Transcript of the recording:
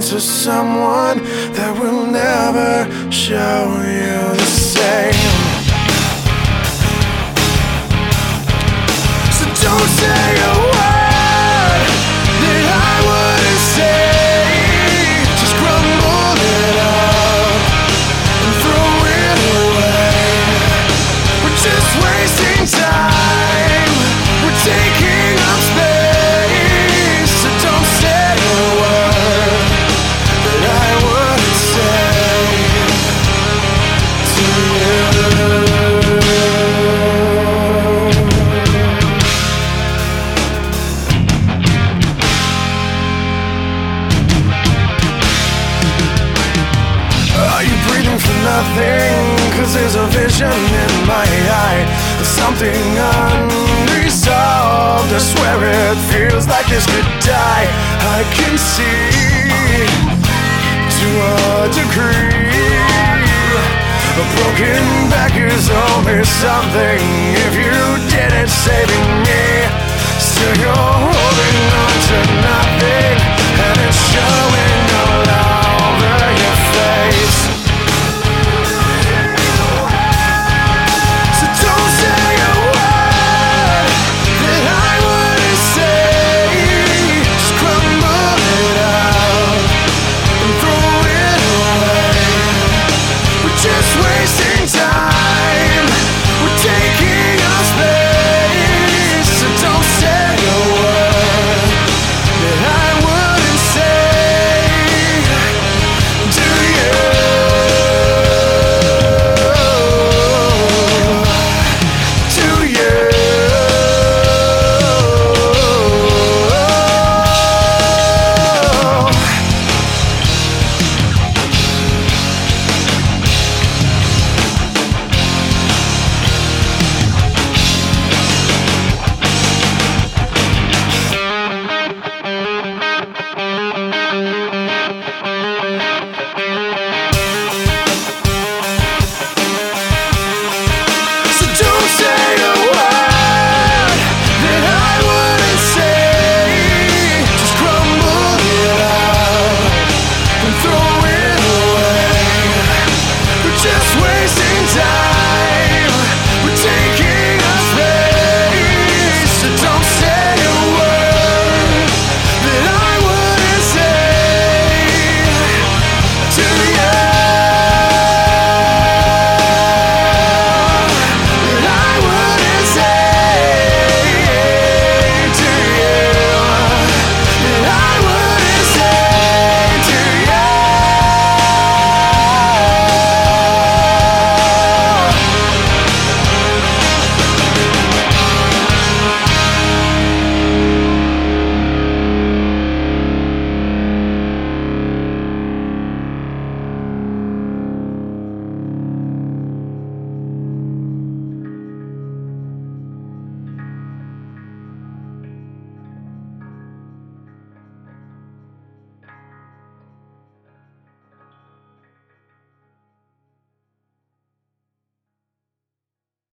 to someone that will never show you the same. Vision in my eye something unresolved. I swear it feels like this could die. I can see to a degree. A broken back is only something if you didn't saving me.